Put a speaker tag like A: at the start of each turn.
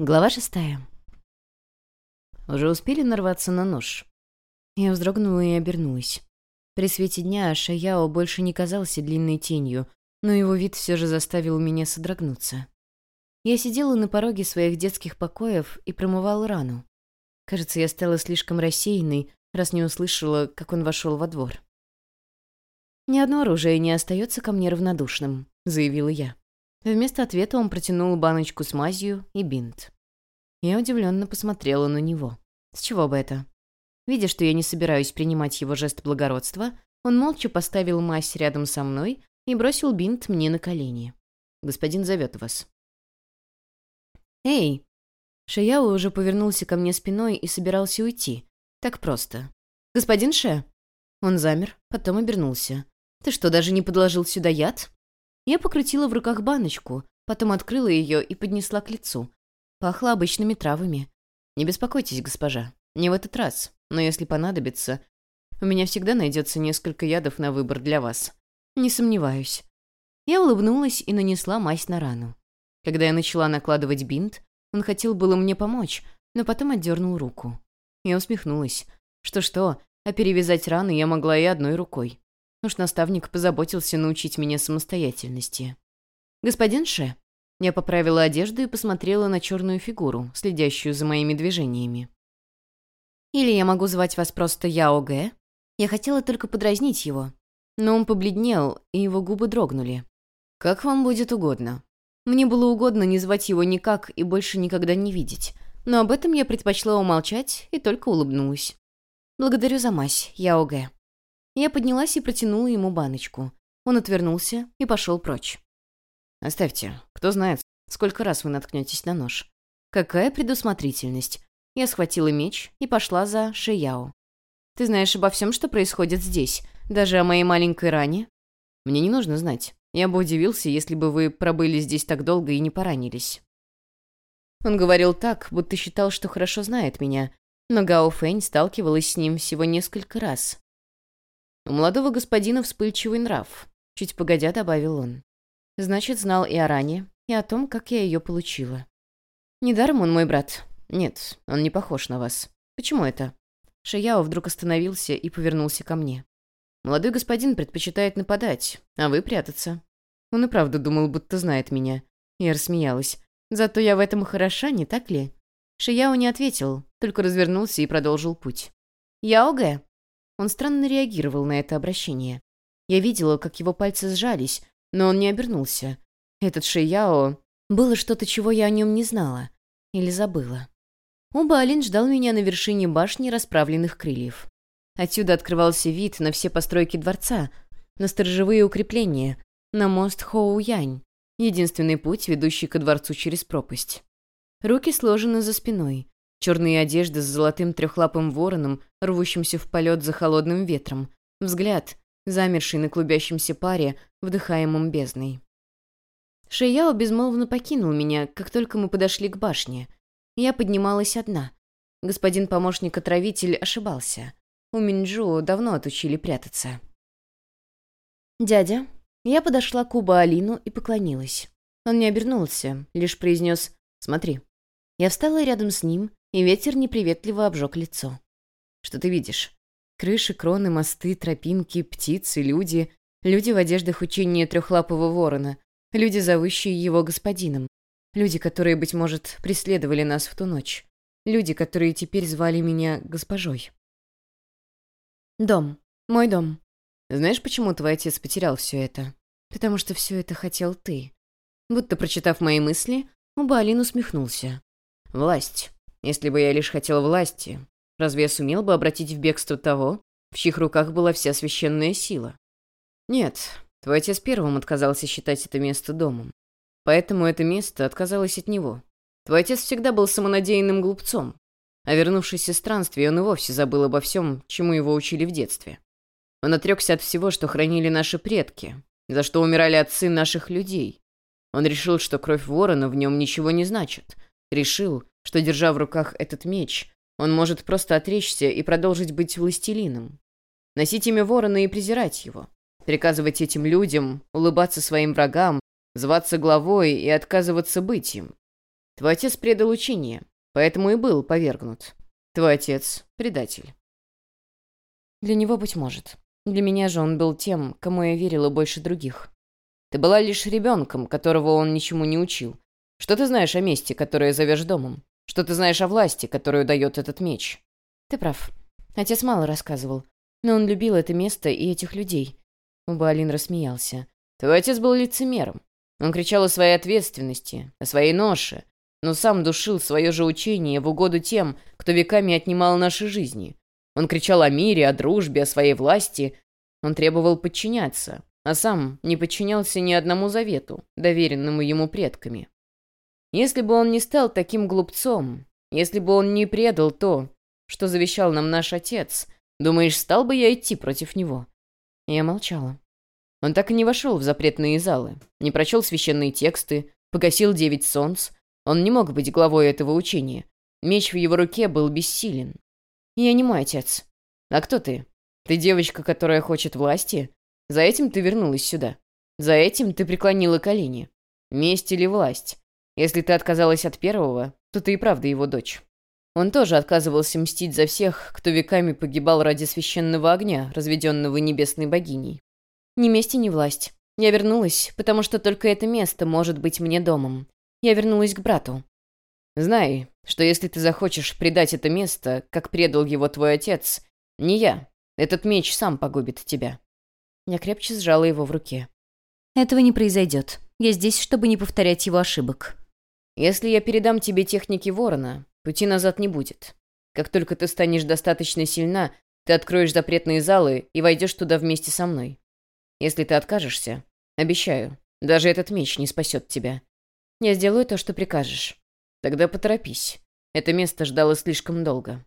A: Глава шестая. Уже успели нарваться на нож. Я вздрогнула и обернулась. При свете дня Шаяо больше не казался длинной тенью, но его вид все же заставил меня содрогнуться. Я сидела на пороге своих детских покоев и промывала рану. Кажется, я стала слишком рассеянной, раз не услышала, как он вошел во двор. «Ни одно оружие не остается ко мне равнодушным», — заявила я. Вместо ответа он протянул баночку с мазью и бинт. Я удивленно посмотрела на него. С чего бы это? Видя, что я не собираюсь принимать его жест благородства, он молча поставил мазь рядом со мной и бросил бинт мне на колени. «Господин зовет вас». «Эй!» Шаяо уже повернулся ко мне спиной и собирался уйти. Так просто. «Господин Ше?» Он замер, потом обернулся. «Ты что, даже не подложил сюда яд?» Я покрутила в руках баночку, потом открыла ее и поднесла к лицу. Пахло обычными травами. «Не беспокойтесь, госпожа. Не в этот раз. Но если понадобится, у меня всегда найдется несколько ядов на выбор для вас. Не сомневаюсь». Я улыбнулась и нанесла мазь на рану. Когда я начала накладывать бинт, он хотел было мне помочь, но потом отдернул руку. Я усмехнулась. Что-что, а перевязать раны я могла и одной рукой. Уж наставник позаботился научить меня самостоятельности. «Господин Ше?» Я поправила одежду и посмотрела на черную фигуру, следящую за моими движениями. «Или я могу звать вас просто Яо Гэ?» Я хотела только подразнить его, но он побледнел, и его губы дрогнули. «Как вам будет угодно». Мне было угодно не звать его никак и больше никогда не видеть, но об этом я предпочла умолчать и только улыбнулась. «Благодарю за мазь, Яо Гэ». Я поднялась и протянула ему баночку. Он отвернулся и пошел прочь. «Оставьте. Кто знает, сколько раз вы наткнетесь на нож». «Какая предусмотрительность!» Я схватила меч и пошла за Шияо. «Ты знаешь обо всем, что происходит здесь, даже о моей маленькой ране?» «Мне не нужно знать. Я бы удивился, если бы вы пробыли здесь так долго и не поранились». Он говорил так, будто считал, что хорошо знает меня, но Гао Фэнь сталкивалась с ним всего несколько раз. У молодого господина вспыльчивый нрав. Чуть погодя добавил он. Значит, знал и о ране, и о том, как я ее получила. Недаром он мой брат. Нет, он не похож на вас. Почему это? Шияо вдруг остановился и повернулся ко мне. Молодой господин предпочитает нападать, а вы прятаться. Он и правда думал, будто знает меня. Я рассмеялась. Зато я в этом хороша, не так ли? Шияо не ответил, только развернулся и продолжил путь. «Яогэ?» Он странно реагировал на это обращение. Я видела, как его пальцы сжались, но он не обернулся. Этот Шияо... Было что-то, чего я о нем не знала. Или забыла. Убалин ждал меня на вершине башни расправленных крыльев. Отсюда открывался вид на все постройки дворца, на сторожевые укрепления, на мост Хоу-Янь, единственный путь, ведущий ко дворцу через пропасть. Руки сложены за спиной, Черные одежды с золотым трехлапым вороном, рвущимся в полет за холодным ветром. Взгляд, замерший на клубящемся паре, вдыхаемом бездной. Шияо безмолвно покинул меня, как только мы подошли к башне. Я поднималась одна. Господин помощник-отравитель ошибался. У Минджу давно отучили прятаться. «Дядя». Я подошла к Уба Алину и поклонилась. Он не обернулся, лишь произнес «Смотри». Я встала рядом с ним и ветер неприветливо обжег лицо. «Что ты видишь? Крыши, кроны, мосты, тропинки, птицы, люди. Люди в одеждах учения трехлапого ворона. Люди, зовущие его господином. Люди, которые, быть может, преследовали нас в ту ночь. Люди, которые теперь звали меня госпожой. Дом. Мой дом. Знаешь, почему твой отец потерял все это? Потому что все это хотел ты. Будто прочитав мои мысли, Убалин усмехнулся. Власть. Если бы я лишь хотел власти, разве я сумел бы обратить в бегство того, в чьих руках была вся священная сила? Нет, твой отец первым отказался считать это место домом. Поэтому это место отказалось от него. Твой отец всегда был самонадеянным глупцом. А вернувшись из странствия, он и вовсе забыл обо всем, чему его учили в детстве. Он отрекся от всего, что хранили наши предки, за что умирали отцы наших людей. Он решил, что кровь ворона в нем ничего не значит. Решил, что, держа в руках этот меч, он может просто отречься и продолжить быть властелином. Носить имя ворона и презирать его. Приказывать этим людям, улыбаться своим врагам, зваться главой и отказываться быть им. Твой отец предал учение, поэтому и был повергнут. Твой отец — предатель. Для него, быть может. Для меня же он был тем, кому я верила больше других. Ты была лишь ребенком, которого он ничему не учил. Что ты знаешь о месте, которое зовешь домом? Что ты знаешь о власти, которую дает этот меч? Ты прав. Отец мало рассказывал. Но он любил это место и этих людей. Убаалин рассмеялся. Твой отец был лицемером. Он кричал о своей ответственности, о своей ноше, но сам душил свое же учение в угоду тем, кто веками отнимал наши жизни. Он кричал о мире, о дружбе, о своей власти. Он требовал подчиняться, а сам не подчинялся ни одному завету, доверенному ему предками. Если бы он не стал таким глупцом, если бы он не предал то, что завещал нам наш отец, думаешь, стал бы я идти против него?» Я молчала. Он так и не вошел в запретные залы, не прочел священные тексты, погасил девять солнц. Он не мог быть главой этого учения. Меч в его руке был бессилен. «Я не мой отец». «А кто ты? Ты девочка, которая хочет власти? За этим ты вернулась сюда. За этим ты преклонила колени. Месть или власть? Если ты отказалась от первого, то ты и правда его дочь». Он тоже отказывался мстить за всех, кто веками погибал ради священного огня, разведенного небесной богиней. Ни месть ни власть. Я вернулась, потому что только это место может быть мне домом. Я вернулась к брату. Знай, что если ты захочешь предать это место, как предал его твой отец, не я. Этот меч сам погубит тебя. Я крепче сжала его в руке. Этого не произойдет. Я здесь, чтобы не повторять его ошибок. Если я передам тебе техники ворона, пути назад не будет. Как только ты станешь достаточно сильна, ты откроешь запретные залы и войдешь туда вместе со мной. Если ты откажешься, обещаю, даже этот меч не спасет тебя. Я сделаю то, что прикажешь. Тогда поторопись. Это место ждало слишком долго.